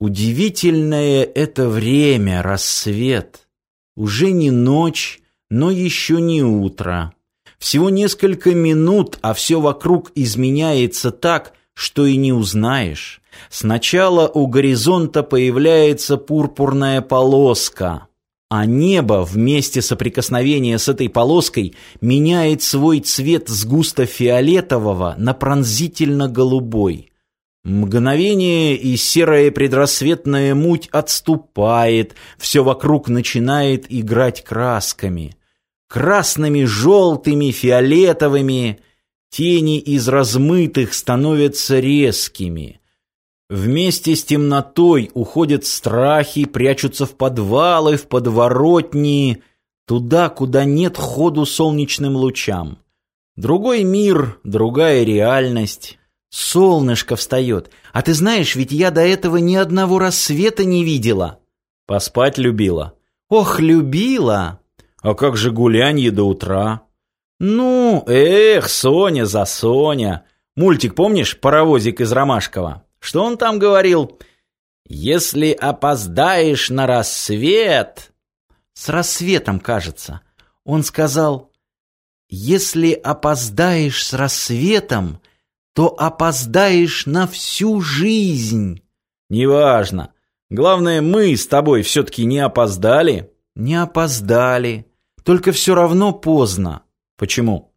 Удивительное это время, рассвет. Уже не ночь, но еще не утро. Всего несколько минут, а все вокруг изменяется так, что и не узнаешь. Сначала у горизонта появляется пурпурная полоска, а небо вместе соприкосновения с этой полоской меняет свой цвет с густо-фиолетового на пронзительно-голубой. Мгновение и серая предрассветная муть отступает, все вокруг начинает играть красками. Красными, желтыми, фиолетовыми. Тени из размытых становятся резкими. Вместе с темнотой уходят страхи, прячутся в подвалы, в подворотни, туда, куда нет ходу солнечным лучам. Другой мир, другая реальность. Солнышко встает. А ты знаешь, ведь я до этого ни одного рассвета не видела. Поспать любила. Ох, любила. А как же гулянье до утра? Ну, эх, Соня за Соня. Мультик помнишь, паровозик из Ромашкова? Что он там говорил? Если опоздаешь на рассвет... С рассветом, кажется. Он сказал, если опоздаешь с рассветом, то опоздаешь на всю жизнь. Неважно. Главное, мы с тобой все-таки не опоздали. Не опоздали. Только все равно поздно. Почему?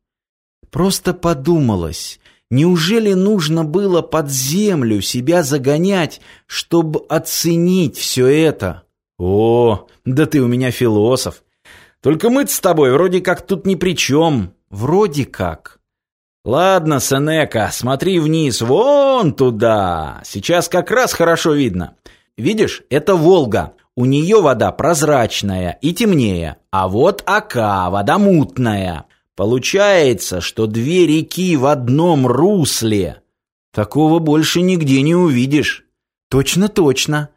Просто подумалось, неужели нужно было под землю себя загонять, чтобы оценить все это? О, да ты у меня философ. Только мы с тобой вроде как тут ни при чем. Вроде как. «Ладно, Сенека, смотри вниз, вон туда. Сейчас как раз хорошо видно. Видишь, это Волга. У нее вода прозрачная и темнее. А вот Ака, вода мутная. Получается, что две реки в одном русле. Такого больше нигде не увидишь». «Точно-точно.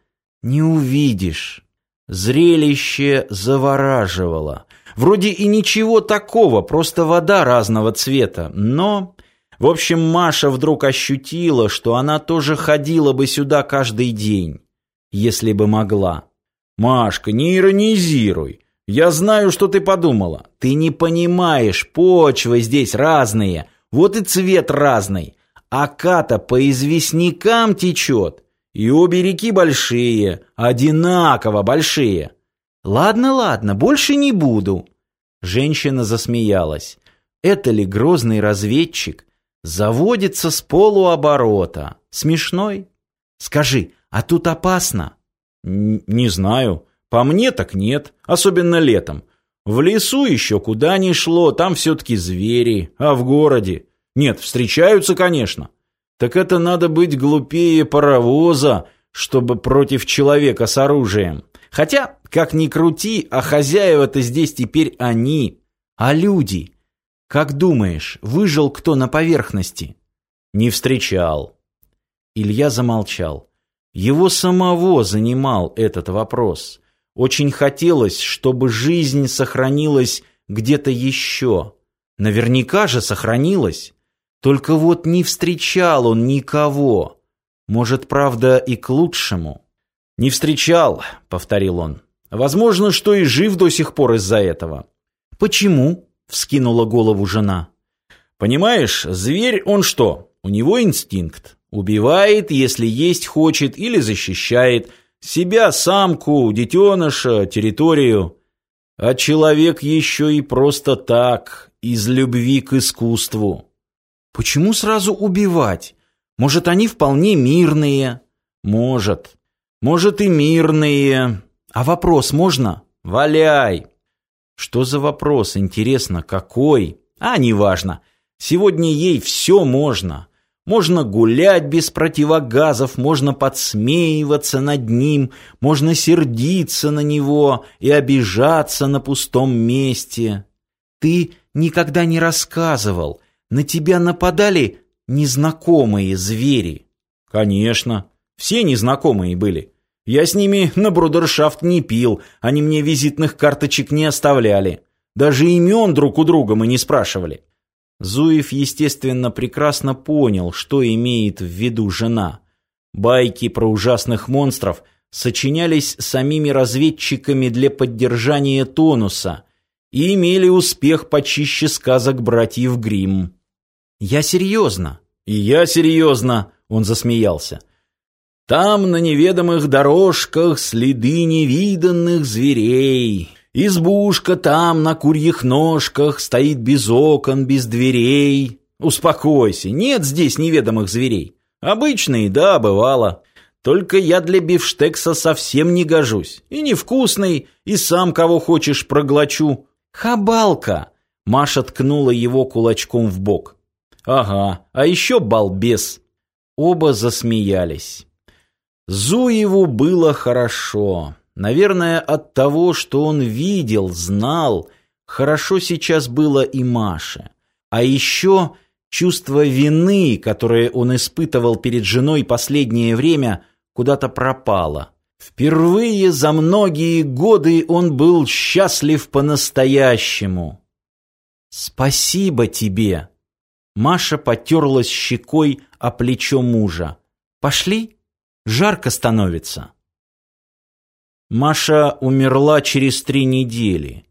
Не увидишь». Зрелище завораживало. Вроде и ничего такого, просто вода разного цвета, но... В общем, Маша вдруг ощутила, что она тоже ходила бы сюда каждый день, если бы могла. «Машка, не иронизируй. Я знаю, что ты подумала. Ты не понимаешь, почвы здесь разные, вот и цвет разный. А ката по известнякам течет. И обе реки большие, одинаково большие. «Ладно, ладно, больше не буду». Женщина засмеялась. «Это ли грозный разведчик? Заводится с полуоборота. Смешной? Скажи, а тут опасно?» «Не знаю. По мне так нет, особенно летом. В лесу еще куда ни шло, там все-таки звери, а в городе? Нет, встречаются, конечно. Так это надо быть глупее паровоза, чтобы против человека с оружием. Хотя, как ни крути, а хозяева-то здесь теперь они. А люди? Как думаешь, выжил кто на поверхности? Не встречал. Илья замолчал. Его самого занимал этот вопрос. Очень хотелось, чтобы жизнь сохранилась где-то еще. Наверняка же сохранилась. Только вот не встречал он никого. Может, правда, и к лучшему. «Не встречал», — повторил он. «Возможно, что и жив до сих пор из-за этого». «Почему?» — вскинула голову жена. «Понимаешь, зверь он что? У него инстинкт. Убивает, если есть хочет, или защищает. Себя, самку, детеныша, территорию. А человек еще и просто так, из любви к искусству». «Почему сразу убивать? Может, они вполне мирные?» «Может. Может, и мирные. А вопрос можно? Валяй. Что за вопрос, интересно, какой? А, неважно. Сегодня ей все можно. Можно гулять без противогазов, можно подсмеиваться над ним, можно сердиться на него и обижаться на пустом месте. Ты никогда не рассказывал, на тебя нападали незнакомые звери. Конечно. Все незнакомые были. Я с ними на брудершафт не пил, они мне визитных карточек не оставляли. Даже имен друг у друга мы не спрашивали. Зуев, естественно, прекрасно понял, что имеет в виду жена. Байки про ужасных монстров сочинялись самими разведчиками для поддержания тонуса и имели успех почище сказок братьев Гримм. «Я серьезно». «И я серьезно», — он засмеялся. «Там на неведомых дорожках следы невиданных зверей». Избушка там на курьих ножках стоит без окон, без дверей. Успокойся, нет здесь неведомых зверей. Обычные, да, бывало. Только я для бифштекса совсем не гожусь. И невкусный, и сам кого хочешь проглочу. Хабалка! Маша ткнула его кулачком в бок. Ага, а еще балбес. Оба засмеялись. Зуеву было хорошо. Наверное, от того, что он видел, знал, хорошо сейчас было и Маше. А еще чувство вины, которое он испытывал перед женой последнее время, куда-то пропало. Впервые за многие годы он был счастлив по-настоящему. «Спасибо тебе!» Маша потерлась щекой о плечо мужа. «Пошли? Жарко становится». Маша умерла через три недели.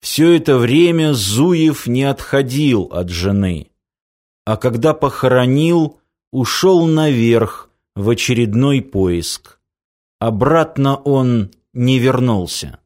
Все это время Зуев не отходил от жены. А когда похоронил, ушел наверх в очередной поиск. Обратно он не вернулся.